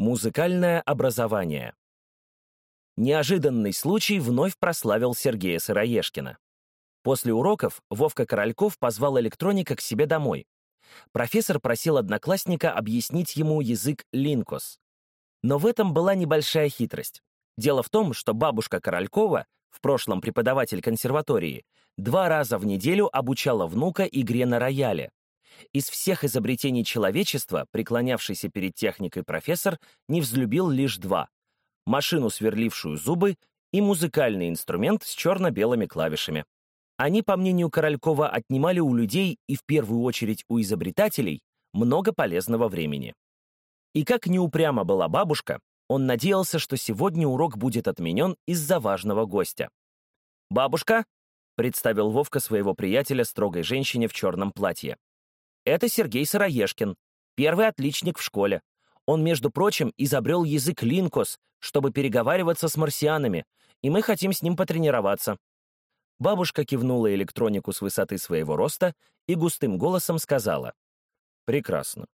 Музыкальное образование. Неожиданный случай вновь прославил Сергея Сыроежкина. После уроков Вовка Корольков позвал электроника к себе домой. Профессор просил одноклассника объяснить ему язык линкос. Но в этом была небольшая хитрость. Дело в том, что бабушка Королькова, в прошлом преподаватель консерватории, два раза в неделю обучала внука игре на рояле. Из всех изобретений человечества, преклонявшийся перед техникой профессор, не взлюбил лишь два — машину, сверлившую зубы, и музыкальный инструмент с черно-белыми клавишами. Они, по мнению Королькова, отнимали у людей и в первую очередь у изобретателей много полезного времени. И как неупряма была бабушка, он надеялся, что сегодня урок будет отменен из-за важного гостя. «Бабушка», — представил Вовка своего приятеля строгой женщине в черном платье. «Это Сергей Сыроежкин, первый отличник в школе. Он, между прочим, изобрел язык линкос, чтобы переговариваться с марсианами, и мы хотим с ним потренироваться». Бабушка кивнула электронику с высоты своего роста и густым голосом сказала. «Прекрасно.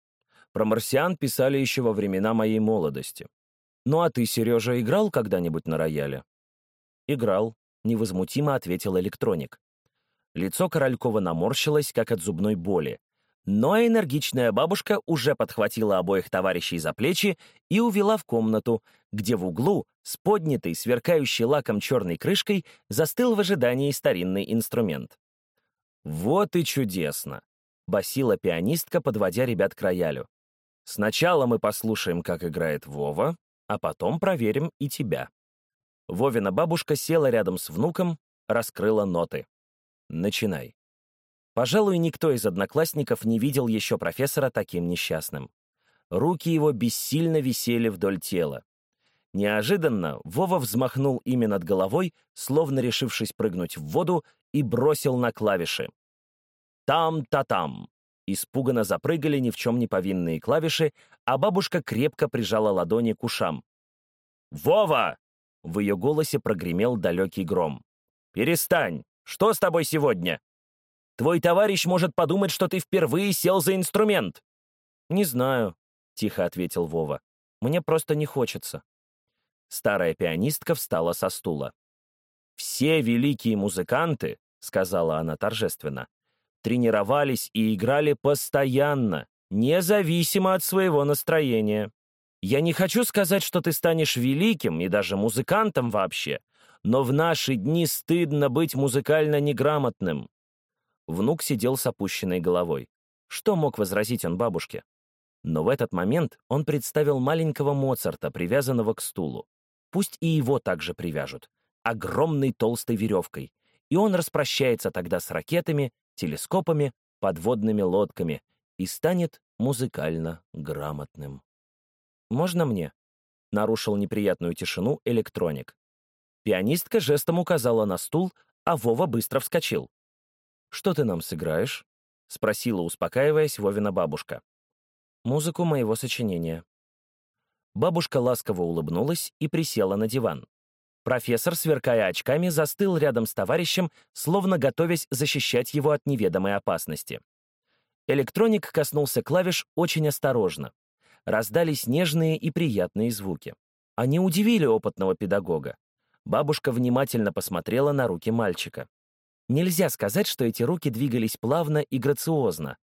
Про марсиан писали еще во времена моей молодости. Ну а ты, Сережа, играл когда-нибудь на рояле?» «Играл», — невозмутимо ответил электроник. Лицо Королькова наморщилось, как от зубной боли. Но энергичная бабушка уже подхватила обоих товарищей за плечи и увела в комнату, где в углу, с поднятой, сверкающей лаком черной крышкой, застыл в ожидании старинный инструмент. «Вот и чудесно!» — басила пианистка, подводя ребят к роялю. «Сначала мы послушаем, как играет Вова, а потом проверим и тебя». Вовина бабушка села рядом с внуком, раскрыла ноты. «Начинай». Пожалуй, никто из одноклассников не видел еще профессора таким несчастным. Руки его бессильно висели вдоль тела. Неожиданно Вова взмахнул ими над головой, словно решившись прыгнуть в воду, и бросил на клавиши. «Там-та-там!» Испуганно запрыгали ни в чем не повинные клавиши, а бабушка крепко прижала ладони к ушам. «Вова!» — в ее голосе прогремел далекий гром. «Перестань! Что с тобой сегодня?» Твой товарищ может подумать, что ты впервые сел за инструмент». «Не знаю», — тихо ответил Вова. «Мне просто не хочется». Старая пианистка встала со стула. «Все великие музыканты», — сказала она торжественно, тренировались и играли постоянно, независимо от своего настроения. Я не хочу сказать, что ты станешь великим и даже музыкантом вообще, но в наши дни стыдно быть музыкально неграмотным. Внук сидел с опущенной головой. Что мог возразить он бабушке? Но в этот момент он представил маленького Моцарта, привязанного к стулу. Пусть и его также привяжут. Огромной толстой веревкой. И он распрощается тогда с ракетами, телескопами, подводными лодками и станет музыкально грамотным. «Можно мне?» — нарушил неприятную тишину электроник. Пианистка жестом указала на стул, а Вова быстро вскочил. «Что ты нам сыграешь?» — спросила, успокаиваясь, Вовина бабушка. «Музыку моего сочинения». Бабушка ласково улыбнулась и присела на диван. Профессор, сверкая очками, застыл рядом с товарищем, словно готовясь защищать его от неведомой опасности. Электроник коснулся клавиш очень осторожно. Раздались нежные и приятные звуки. Они удивили опытного педагога. Бабушка внимательно посмотрела на руки мальчика. Нельзя сказать, что эти руки двигались плавно и грациозно,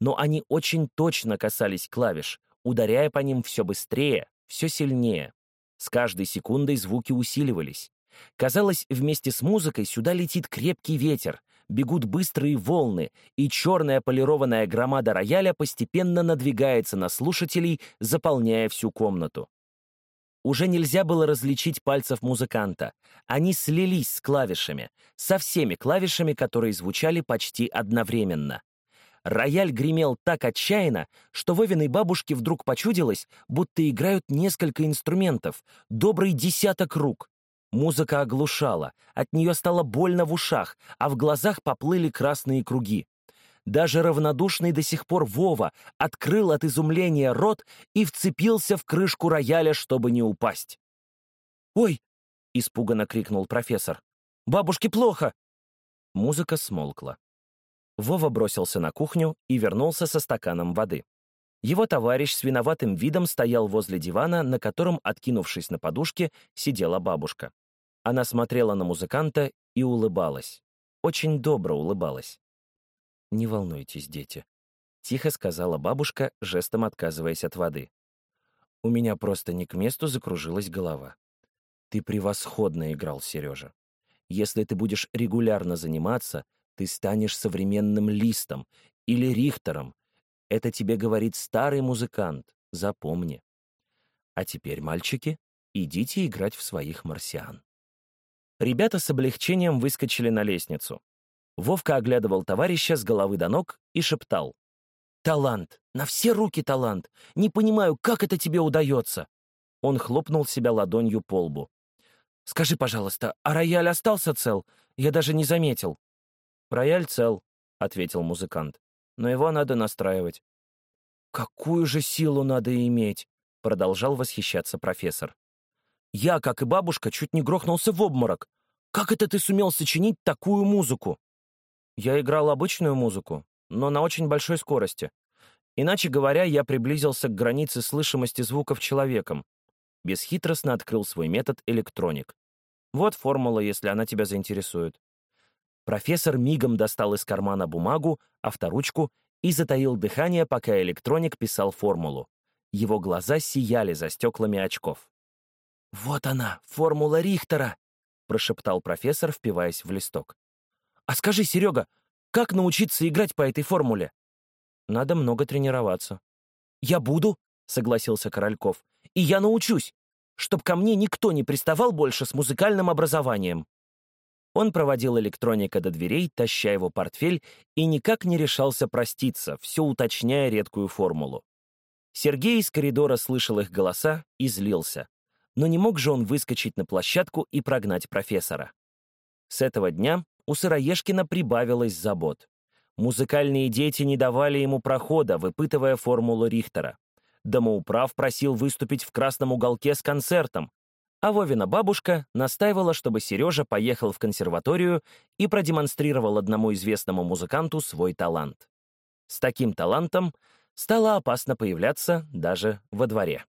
но они очень точно касались клавиш, ударяя по ним все быстрее, все сильнее. С каждой секундой звуки усиливались. Казалось, вместе с музыкой сюда летит крепкий ветер, бегут быстрые волны, и черная полированная громада рояля постепенно надвигается на слушателей, заполняя всю комнату. Уже нельзя было различить пальцев музыканта. Они слились с клавишами, со всеми клавишами, которые звучали почти одновременно. Рояль гремел так отчаянно, что Вовиной бабушке вдруг почудилось, будто играют несколько инструментов, добрый десяток рук. Музыка оглушала, от нее стало больно в ушах, а в глазах поплыли красные круги. Даже равнодушный до сих пор Вова открыл от изумления рот и вцепился в крышку рояля, чтобы не упасть. «Ой!» — испуганно крикнул профессор. «Бабушке плохо!» Музыка смолкла. Вова бросился на кухню и вернулся со стаканом воды. Его товарищ с виноватым видом стоял возле дивана, на котором, откинувшись на подушке, сидела бабушка. Она смотрела на музыканта и улыбалась. Очень добро улыбалась. «Не волнуйтесь, дети», — тихо сказала бабушка, жестом отказываясь от воды. «У меня просто не к месту закружилась голова. Ты превосходно играл, Сережа. Если ты будешь регулярно заниматься, ты станешь современным листом или рихтером. Это тебе говорит старый музыкант, запомни. А теперь, мальчики, идите играть в своих марсиан. Ребята с облегчением выскочили на лестницу. Вовка оглядывал товарища с головы до ног и шептал. «Талант! На все руки талант! Не понимаю, как это тебе удается!» Он хлопнул себя ладонью по лбу. «Скажи, пожалуйста, а рояль остался цел? Я даже не заметил». «Рояль цел», — ответил музыкант. «Но его надо настраивать». «Какую же силу надо иметь?» — продолжал восхищаться профессор. «Я, как и бабушка, чуть не грохнулся в обморок. Как это ты сумел сочинить такую музыку?» Я играл обычную музыку, но на очень большой скорости. Иначе говоря, я приблизился к границе слышимости звуков человеком. Бесхитростно открыл свой метод электроник. Вот формула, если она тебя заинтересует. Профессор мигом достал из кармана бумагу, авторучку и затаил дыхание, пока электроник писал формулу. Его глаза сияли за стеклами очков. «Вот она, формула Рихтера!» — прошептал профессор, впиваясь в листок. «А скажи, Серега, как научиться играть по этой формуле?» «Надо много тренироваться». «Я буду», — согласился Корольков. «И я научусь, чтоб ко мне никто не приставал больше с музыкальным образованием». Он проводил электроника до дверей, таща его портфель, и никак не решался проститься, все уточняя редкую формулу. Сергей из коридора слышал их голоса и злился. Но не мог же он выскочить на площадку и прогнать профессора. С этого дня у Сыроежкина прибавилось забот. Музыкальные дети не давали ему прохода, выпытывая формулу Рихтера. Домоуправ просил выступить в красном уголке с концертом, а Вовина бабушка настаивала, чтобы Сережа поехал в консерваторию и продемонстрировал одному известному музыканту свой талант. С таким талантом стало опасно появляться даже во дворе.